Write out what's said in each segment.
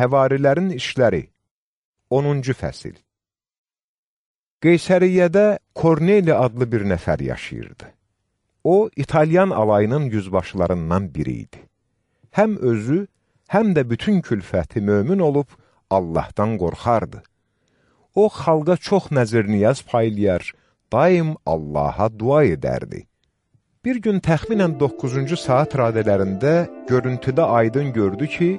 Həvarilərin işləri 10-cu fəsil Qeysəriyyədə Korneli adlı bir nəfər yaşayırdı. O, İtalyan alayının yüzbaşlarından biri idi. Həm özü, həm də bütün külfəti mömin olub Allahdan qorxardı. O, xalqa çox nəzir-niyaz paylayar, daim Allaha dua edərdi. Bir gün təxminən 9-cu saat radələrində görüntüdə aydın gördü ki,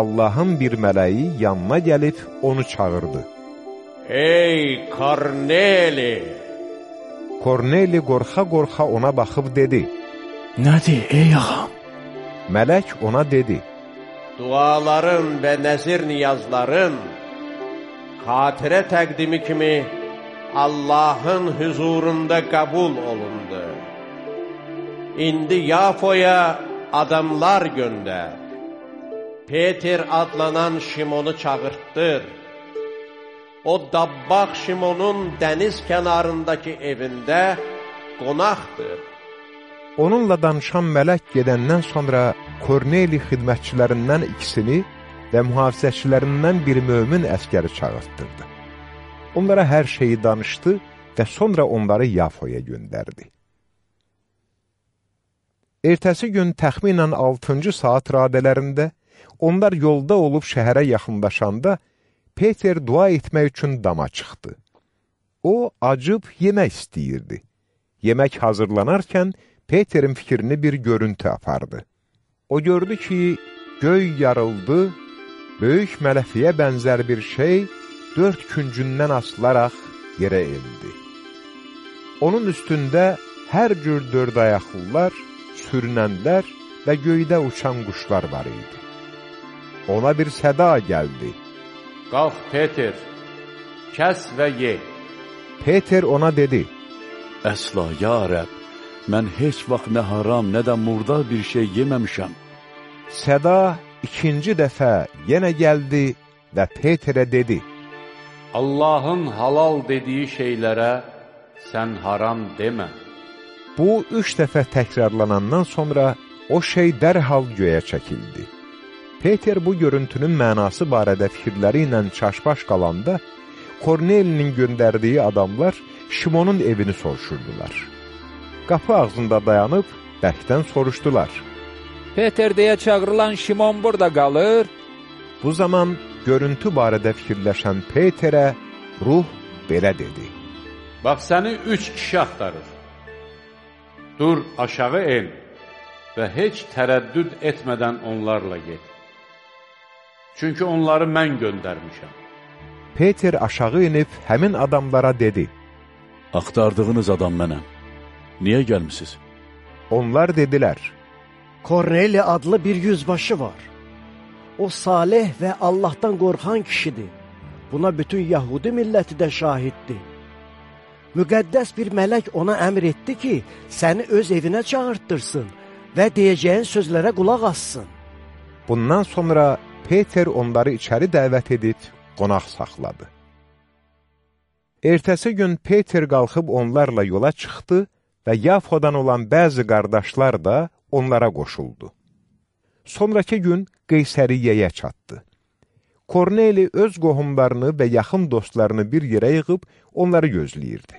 Allahın bir mələyi yanına gəlib onu çağırdı. Ey Korneli! Korneli qorxa-qorxa ona baxıb dedi, Nədir, ey ağam? Mələk ona dedi, Duaların və nəzir niyazların xatirə təqdimi kimi Allahın hüzurunda qəbul olundu. İndi Yafoya adamlar göndər. Peter adlanan Şimonu çağırtdır. O dabbaq Şimonun dəniz kənarındakı evində qonaqdır. Onunla danışan mələk gedəndən sonra Korneli xidmətçilərindən ikisini və mühafizəçilərindən bir mömin əskəri çağırtdırdı. Onlara hər şeyi danışdı və sonra onları Yafoya göndərdi. Ertəsi gün təxminən 6-cı saat radələrində onlar yolda olub şəhərə yaxınlaşanda Peter dua etmək üçün dama çıxdı. O, acıb yemək istəyirdi. Yemək hazırlanarkən Peterin fikrini bir görüntü apardı. O gördü ki, göy yarıldı, böyük mələfiyə bənzər bir şey dörd küncündən asılaraq yerə endi. Onun üstündə hər cür dörd ayaqlılar, sürünənlər və göydə uçan quşlar var idi. Ona bir səda gəldi. Qalx Peter, kəs və ye. Peter ona dedi, Əsla, ya Rəb, mən heç vaxt nə haram, nə də murdar bir şey yeməmişəm. səda ikinci dəfə yenə gəldi və Peterə dedi, Allahın halal dediyi şeylərə sən haram demə. Bu, üç dəfə təkrarlanandan sonra o şey dərhal göyə çəkildi. Peter bu görüntünün mənası barədə fikirləri ilə çaşbaş qalanda, Kornelinin göndərdiyi adamlar Şimonun evini soruşurdular. Qapı ağzında dayanıb, bərkdən soruşdular. Peter deyə çağırılan Şimon burada qalır. Bu zaman görüntü barədə fikirləşən Peterə ruh belə dedi. Bax, səni üç kişi axtarır. Dur, aşağı en və heç tərəddüd etmədən onlarla get. Çünki onları mən göndərmişəm. Peter aşağı inib həmin adamlara dedi. Axtardığınız adam mənəm. Niyə gəlmisiniz? Onlar dedilər, Korneli adlı bir yüzbaşı var. O salih və Allahdan qorxan kişidir. Buna bütün Yahudi milləti də şahiddir. Müqəddəs bir mələk ona əmr etdi ki, səni öz evinə çağırtdırsın və deyəcəyin sözlərə qulaq assın. Bundan sonra Peter onları içəri dəvət edib qonaq saxladı. Ertəsi gün Peter qalxıb onlarla yola çıxdı və Yafodan olan bəzi qardaşlar da onlara qoşuldu. Sonrakı gün Qeysəriyyəyə çatdı. Korneli öz qohumlarını və yaxın dostlarını bir yerə yığıb onları gözləyirdi.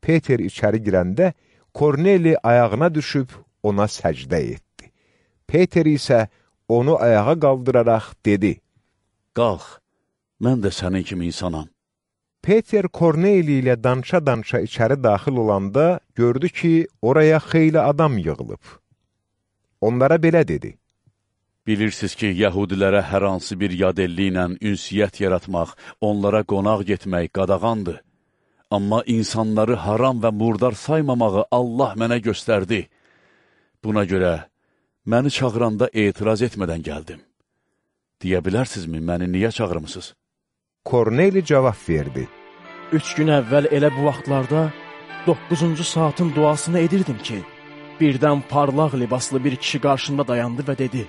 Peter içəri girəndə Korneli ayağına düşüb ona səcdə etdi. Peter isə onu ayağa qaldıraraq dedi, Qalx, mən də sənin kimi insanam. Peter Korneli ilə danışa-danışa içəri daxil olanda gördü ki, oraya xeyli adam yığılıb. Onlara belə dedi, Bilirsiniz ki, yəhudilərə hər hansı bir yadelli ilə ünsiyyət yaratmaq, onlara qonaq getmək qadağandır. Amma insanları haram və murdar saymamağı Allah mənə göstərdi. Buna görə məni çağıranda etiraz etmədən gəldim. Deyə bilərsinizmi, məni niyə çağırmısınız? Korneli cavab verdi. Üç gün əvvəl elə bu vaxtlarda 9-cu saatın duasını edirdim ki, birdən parlaq libaslı bir kişi qarşımda dayandı və dedi,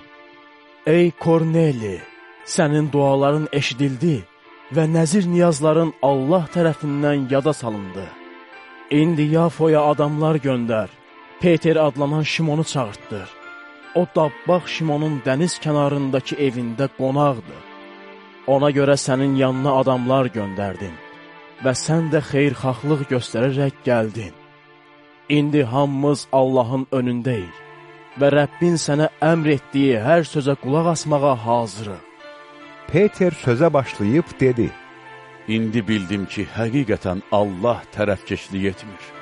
Ey Korneli, sənin duaların eşidildi və nəzir niyazların Allah tərəfindən yada salındı. İndi Yafoya adamlar göndər, Peter adlanan Şimonu çağırtdır. O dabbaq Şimonun dəniz kənarındakı evində qonaqdır. Ona görə sənin yanına adamlar göndərdim və sən də xeyrxahlıq göstərərək gəldin. İndi hamımız Allahın önündəyik və Rəbbin sənə əmr etdiyi hər sözə qulaq asmağa hazırıq. Peter sözə başlayıb dedi, İndi bildim ki, həqiqətən Allah tərəfkeşlik etmir.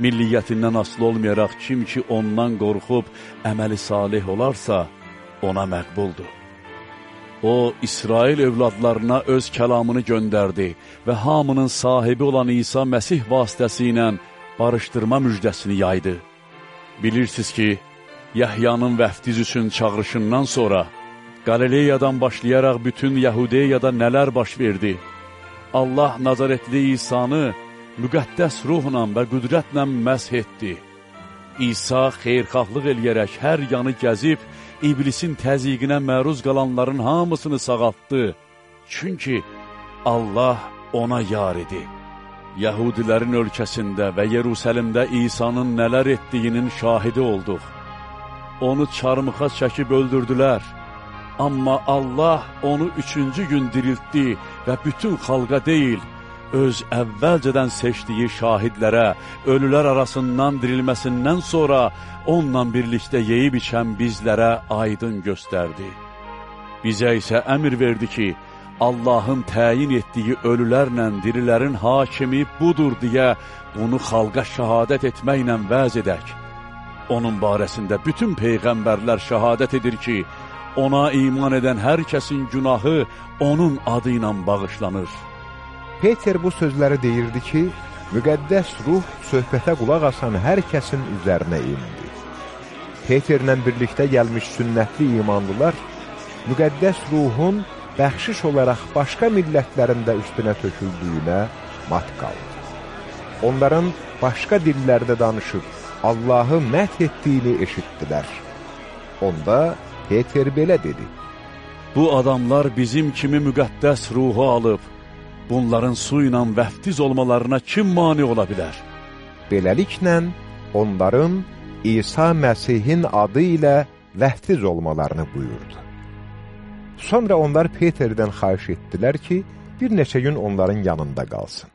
Milliyyətindən asılı olmayaraq kim ki ondan qorxub əməli salih olarsa, ona məqbuldur. O, İsrail övladlarına öz kəlamını göndərdi və hamının sahibi olan İsa Məsih vasitəsi ilə barışdırma müjdəsini yaydı. Bilirsiniz ki, Yəhyanın vəftiz üçün çağrışından sonra Qalileyadan başlayaraq bütün Yəhudiyada nələr baş verdi? Allah Nazaretli İsanı müqəddəs ruhla və qüdrətlə məsh etdi. İsa xeyrxahlıq eləyərək hər yanı gəzib, iblisin təziqinə məruz qalanların hamısını sağaltdı. Çünki Allah ona yar idi. Yəhudilərin ölkəsində və Yerusəlimdə İsa'nın nələr etdiyinin şahidi olduq. Onu çarmıxa çəkib öldürdülər. Amma Allah onu üçüncü gün diriltdi və bütün xalqa deyil, öz əvvəlcədən seçdiyi şahidlərə, ölülər arasından dirilməsindən sonra onunla birlikdə yeyib içən bizlərə aydın göstərdi. Bizə isə əmr verdi ki, Allahın təyin etdiyi ölülərlə dirilərin hakimi budur deyə bunu xalqa şəhadət etməklə vəz edək. Onun barəsində bütün peyğəmbərlər şəhadət edir ki, ona iman edən hər kəsin günahı onun adı ilə bağışlanır. Peter bu sözləri deyirdi ki, müqəddəs ruh söhbətə qulaq asan hər kəsin üzərinə indi. Peterlə birlikdə gəlmiş sünnətli imanlılar, müqəddəs ruhun bəxşiş olaraq başqa millətlərin də üstünə töküldüyünə mat qaldı. Onların başqa dillərdə danışıb Allahı məth etdiyini eşitdilər. Onda Peter belə dedi, Bu adamlar bizim kimi müqəddəs ruhu alıb, bunların su ilə vəftiz olmalarına kim mani ola bilər? Beləliklə, onların İsa Məsihin adı ilə vəftiz olmalarını buyurdu. Sonra onlar Peterdən xahiş etdilər ki, bir neçə gün onların yanında qalsın.